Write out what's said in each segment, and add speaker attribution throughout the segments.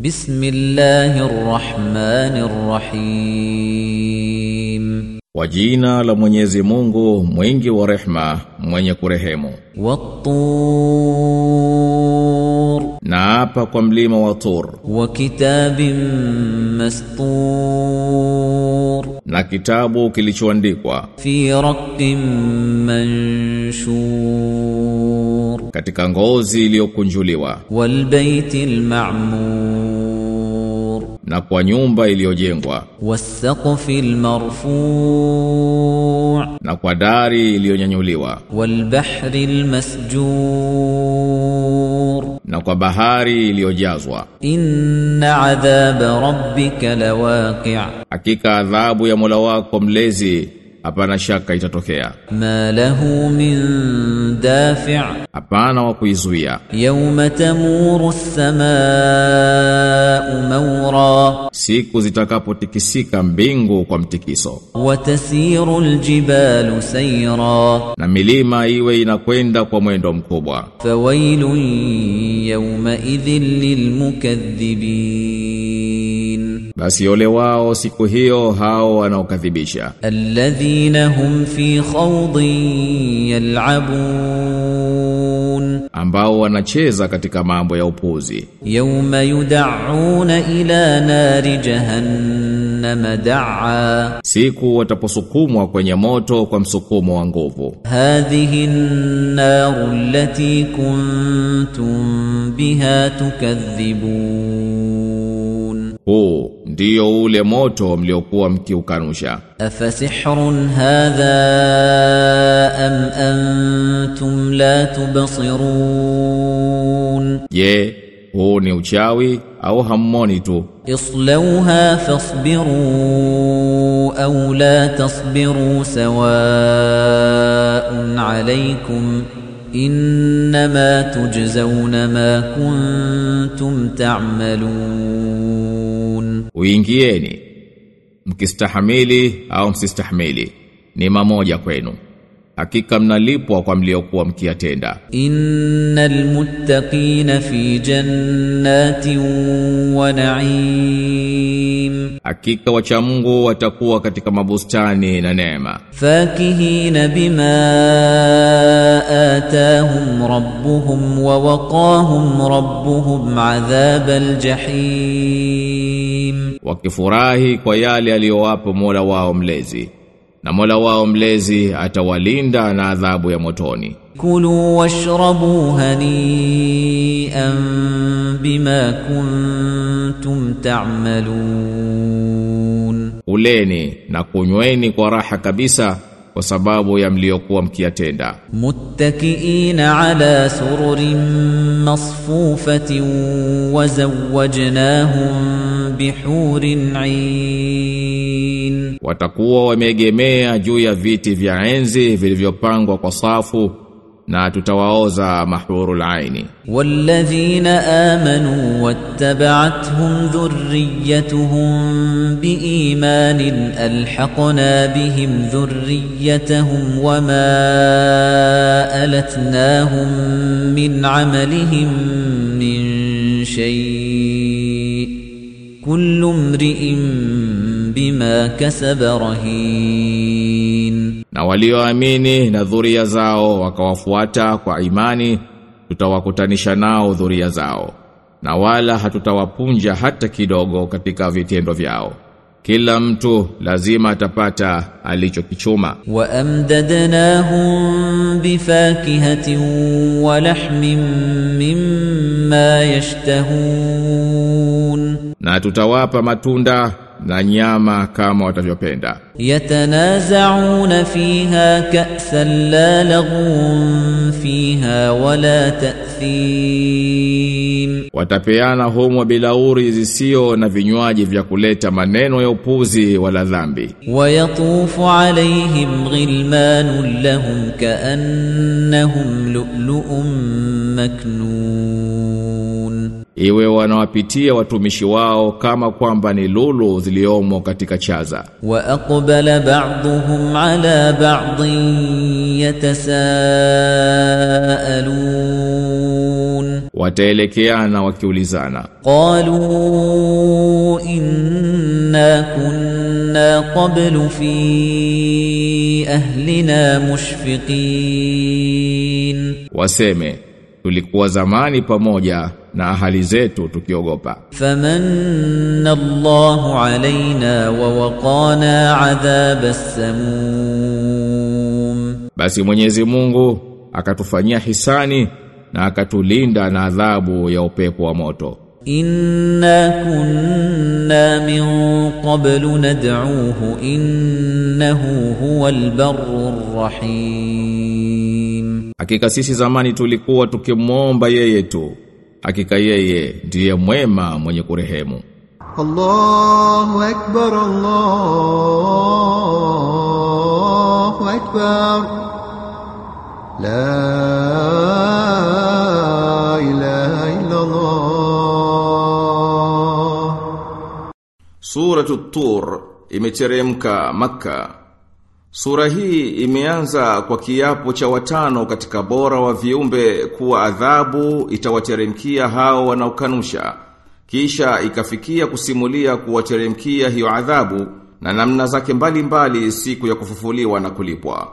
Speaker 1: بسم الله الرحمن الرحيم
Speaker 2: Kwa jina la Mwenyezi Mungu mwingi wa rehma mwenye kurehemu
Speaker 1: tur
Speaker 2: na apa kwa mlima wa tur.
Speaker 1: Wa kitabin mastur.
Speaker 2: Na kitabu kilichoandikwa.
Speaker 1: Fi raqim manshur.
Speaker 2: Katika ngozi iliyokunjuliwa.
Speaker 1: Wal baitil ma'mur.
Speaker 2: Na kwa nyumba iliyojengwa.
Speaker 1: Wasaqfil marfu'
Speaker 2: na kwa dari iliyonyanyuliwa.
Speaker 1: Wal bahril
Speaker 2: masjur kwa bahari iliyojazwa.
Speaker 1: Inna adhab rabbika lawaqi',
Speaker 2: hakika adhabu ya Mola wako mlezi hapana shaka itatokea.
Speaker 1: Ma lahu min dafi',
Speaker 2: hapana wa kuizuia.
Speaker 1: Yawma tamuru as-samaa'u mawra,
Speaker 2: siku zitakapotikisika mbingu kwa mtikiso.
Speaker 1: Wa tasiru al-jibalu sayra,
Speaker 2: na milima iwe inakwenda kwa mwendo mkubwa.
Speaker 1: Fawailun yawma idhil lil mukaththibin
Speaker 2: basi ole wao siku hiyo hao wanaokadhibisha.
Speaker 1: Alladhina hum fi khawdin yal'abun.
Speaker 2: Ambao wanacheza katika mambo ya upuzi.
Speaker 1: Yawma yud'auna ila nari jahannam da'a.
Speaker 2: Siku wataposukumwa kwenye moto kwa msukumo wa nguvu.
Speaker 1: Hadhihi an-naru allati kuntum biha tukadhibun.
Speaker 2: huu ndiyo ule moto mliokuwa mkiukanusha
Speaker 1: afasihrun hatha am antum la tubasirun.
Speaker 2: Ye, huu ni uchawi au hammoni tu
Speaker 1: islauha fasbiru au la tasbiru sawaun alaikum. Innama tujzawna ma kuntum تعملون
Speaker 2: uingieni. Mkistahamili au msistahamili ni mamoja kwenu. Hakika mnalipwa kwa mliokuwa mkiyatenda.
Speaker 1: Innal muttaqina fi jannatin wa na'im.
Speaker 2: Hakika wacha Mungu watakuwa katika mabustani na neema.
Speaker 1: Fakihina bima atahum rabbuhum wa waqahum rabbuhum adhabal jahim
Speaker 2: wakifurahi kwa yale aliyowapa Mola wao mlezi na Mola wao mlezi atawalinda na adhabu ya motoni.
Speaker 1: Kulu washrabu hani'an bima kuntum ta'malun,
Speaker 2: uleni na kunyweni kwa raha kabisa kwa sababu ya mliokuwa mkiyatenda.
Speaker 1: Muttakiina ala sururin masfufatin wa zawwajnahum bihurin ain,
Speaker 2: watakuwa wameegemea juu ya viti vya enzi vilivyopangwa kwa safu na tutawaoza mahurul aini
Speaker 1: والذين آمنوا واتبعتهم ذريتهم بإيمان ألحقنا بهم ذريتهم وما ألتناهم من عملهم من شيء كل امرئ بما كسب رهين
Speaker 2: na walioamini na dhuria zao wakawafuata kwa imani tutawakutanisha nao dhuria zao. Na wala hatutawapunja hata kidogo katika vitendo vyao. Kila mtu lazima atapata alichokichuma.
Speaker 1: Wa amdadnahum bifakihatin wa lahmin mimma yashtahun
Speaker 2: na tutawapa matunda na nyama kama watavyopenda.
Speaker 1: Yatanazauna fiha ka'san la laghun fiha wala ta'thim,
Speaker 2: watapeana humo bilauri zisio na vinywaji vya kuleta maneno ya upuzi wala dhambi.
Speaker 1: Wa yatufu alaihim ghilmanun lahum ka'annahum lu'lu'un maknun
Speaker 2: Iwe wanawapitia watumishi wao kama kwamba ni lulu ziliomo katika chaza.
Speaker 1: Wa aqbala ba'dhum ala ba'dhin yatasaalun,
Speaker 3: wataelekeana wakiulizana.
Speaker 1: Qalu inna kunna qablu fi ahlina mushfiqin,
Speaker 3: waseme tulikuwa zamani pamoja na ahali zetu tukiogopa.
Speaker 1: Famanna allah alaina wa waqana adhab as-samum
Speaker 3: basi Mwenyezi Mungu akatufanyia hisani na akatulinda na adhabu ya upepo wa moto.
Speaker 1: Inna kunna min qablu nad'uhu innahu huwa al-barrur rahim,
Speaker 3: hakika sisi zamani tulikuwa tukimwomba yeye tu hakika yeye ndiye mwema mwenye kurehemu.
Speaker 4: Allahu akbar, Allahu akbar, la ilaha illa Allah.
Speaker 2: Suratu Tur imeteremka Makka Sura hii imeanza kwa kiapo cha watano katika bora wa viumbe kuwa adhabu itawateremkia hao wanaokanusha. Kisha ikafikia kusimulia kuwateremkia hiyo adhabu na namna zake mbalimbali siku ya kufufuliwa na kulipwa.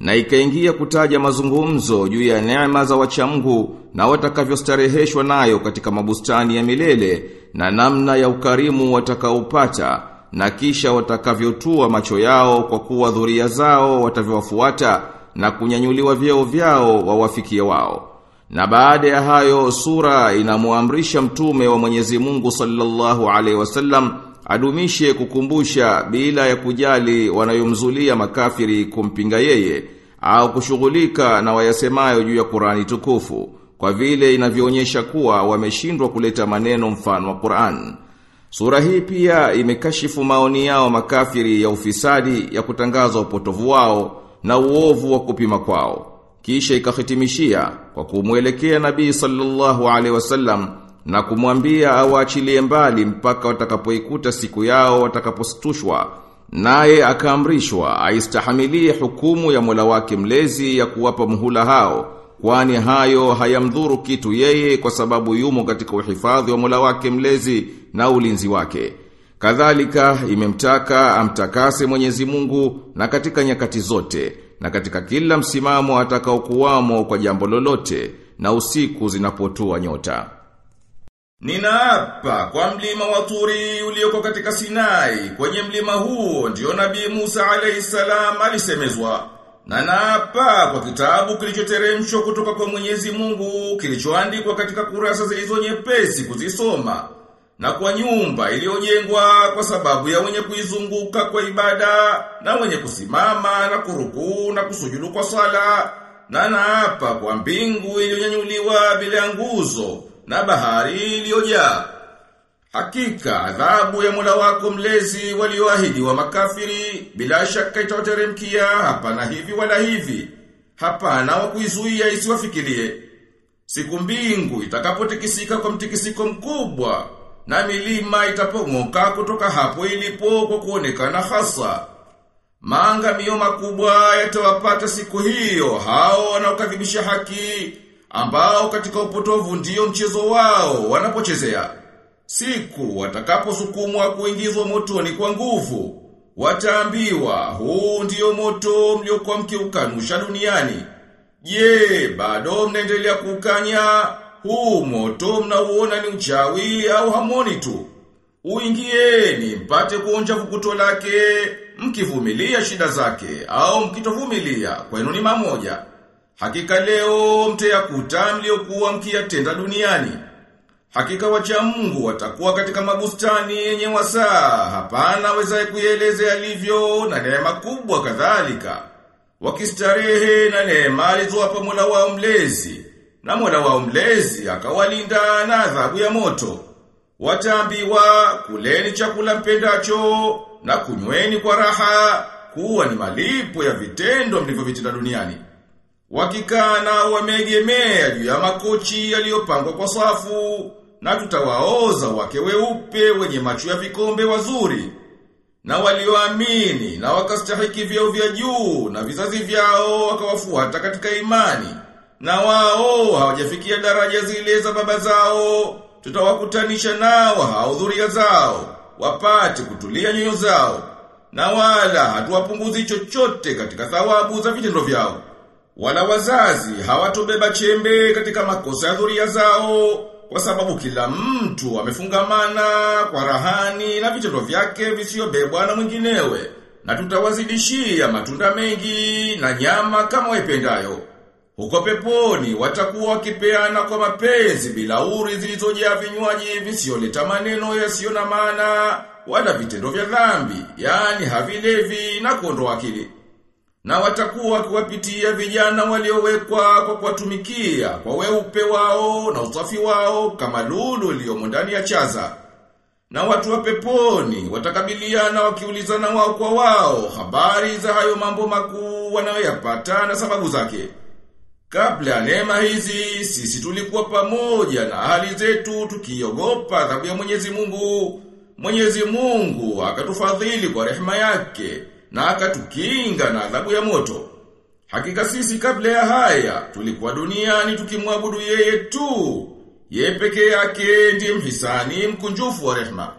Speaker 2: Na ikaingia kutaja mazungumzo juu ya neema za wachamgu na watakavyostareheshwa nayo katika mabustani ya milele na namna ya ukarimu watakaopata na kisha watakavyotua macho yao kwa kuwa dhuria zao watavyowafuata na kunyanyuliwa vyeo vyao wawafikie wao. Na baada ya hayo sura inamuamrisha mtume wa Mwenyezi Mungu sallallahu alaihi wasallam adumishe kukumbusha bila ya kujali wanayomzulia makafiri kumpinga yeye au kushughulika na wayasemayo juu ya Qur'ani tukufu kwa vile inavyoonyesha kuwa wameshindwa kuleta maneno mfano wa Qur'an. Sura hii pia imekashifu maoni yao makafiri ya ufisadi ya kutangaza upotovu wao na uovu wa kupima kwao. Kisha ikahitimishia kwa kumwelekea Nabii sallallahu alaihi wasallam na kumwambia awaachilie mbali mpaka watakapoikuta siku yao watakapostushwa. Naye akaamrishwa aistahamilie hukumu ya Mola wake mlezi ya kuwapa muhula hao kwani hayo hayamdhuru kitu yeye kwa sababu yumo katika uhifadhi wa Mola wake mlezi na ulinzi wake. Kadhalika imemtaka amtakase Mwenyezi Mungu na katika nyakati zote na katika kila msimamo atakaokuwamo kwa jambo lolote na usiku zinapotua nyota. Ninaapa kwa mlima wa Turi ulioko katika Sinai, kwenye mlima huo ndio Nabii Musa alayhisalam alisemezwa. Na naapa kwa kitabu kilichoteremshwa kutoka kwa Mwenyezi Mungu, kilichoandikwa katika kurasa zilizo nyepesi kuzisoma, na kwa nyumba iliyojengwa kwa sababu ya wenye kuizunguka kwa ibada, na wenye kusimama na kurukuu na kusujudu kwa sala, na naapa kwa mbingu iliyonyanyuliwa bila nguzo, na bahari iliyojaa. Hakika adhabu ya Mola wako mlezi walioahidi wa makafiri bila shaka itawateremkia hapana hivi wala hivi. Hapana wa kuizuia isiwafikirie. Siku mbingu itakapotikisika kwa mtikisiko mkubwa na milima itapong'oka kutoka hapo ilipo kwa kuonekana hasa. Maangamio makubwa yatawapata siku hiyo hao wanaokadhibisha haki ambao katika upotovu ndiyo mchezo wao wanapochezea. Siku watakaposukumwa kuingizwa motoni kwa nguvu, wataambiwa huu ndio moto mliokuwa mkiukanusha duniani. Je, bado mnaendelea kukanya huu moto mnauona ni uchawi au hamoni tu? Uingieni mpate kuonja vukuto lake, mkivumilia shida zake au mkitovumilia kwenu ni mamoja. Hakika leo mtayakuta mliokuwa mkiyatenda duniani. Hakika wacha Mungu watakuwa katika mabustani yenye wasaa, hapana wezaye kuieleza alivyo na neema kubwa kadhalika. Wakistarehe na neema alizowapa Mola wao mlezi, na Mola wao mlezi akawalinda na adhabu ya moto. Wataambiwa kuleni chakula mpendacho na kunyweni kwa raha, kuwa ni malipo ya vitendo mlivyovitenda duniani. wakikana nao wameegemea juu ya makochi yaliyopangwa kwa safu, na tutawaoza wake weupe wenye macho ya vikombe wazuri. Na walioamini na wakastahiki vyao vya juu na vizazi vyao wakawafuata katika imani. na wao hawajafikia daraja zile za baba zao, tutawakutanisha nao hao dhuria zao, wapate kutulia nyoyo zao, na wala hatuwapunguzi chochote katika thawabu za vitendo vyao. Wala wazazi hawatobeba chembe katika makosa ya dhuria zao, kwa sababu kila mtu amefungamana kwa rahani na vitendo vyake visiyobebwa na mwinginewe, na tutawazidishia matunda mengi na nyama kama waipendayo. Huko peponi watakuwa wakipeana kwa mapenzi bilauri zilizojaa vinywaji visiyoleta maneno yasiyo na maana wala vitendo vya dhambi, yani havilevi na kuondoa akili. Na watakuwa wakiwapitia vijana waliowekwa kwa kuwatumikia kwa weupe wao na usafi wao kama lulu iliyomo ndani ya chaza. Na watu wa peponi watakabiliana wakiulizana wao kwa wao habari za hayo mambo makuu wanayoyapata na sababu zake. Kabla ya neema hizi, sisi tulikuwa pamoja na hali zetu tukiogopa adhabu ya Mwenyezi Mungu. Mwenyezi Mungu akatufadhili kwa rehema yake na akatukinga na adhabu ya moto. Hakika sisi kabla ya haya tulikuwa duniani tukimwabudu yeye tu. Yeye peke yake ndiye mhisani mkunjufu wa rehema.